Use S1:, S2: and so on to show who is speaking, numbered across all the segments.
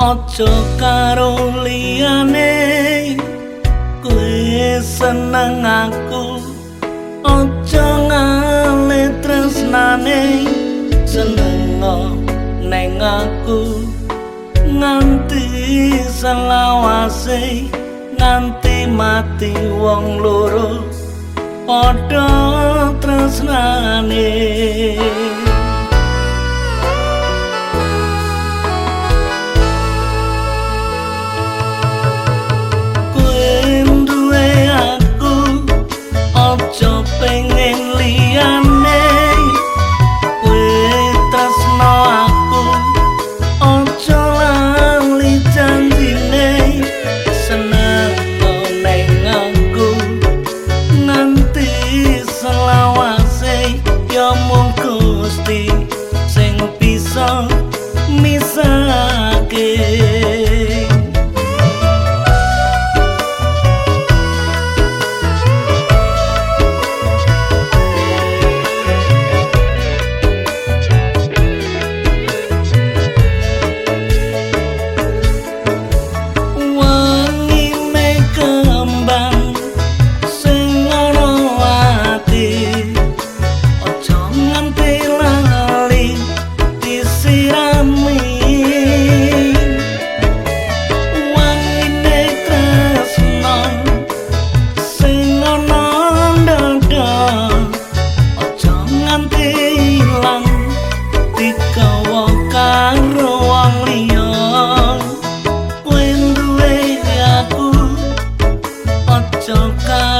S1: Ojo karo liyane. Kowe seneng aku Ojo ngale tresnane. Seneng neng aku Nganti selawase Nganti mati wong loro Podo tresnane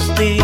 S2: see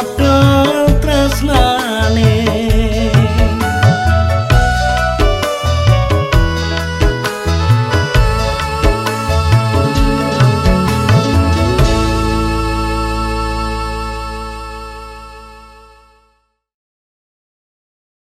S2: autumn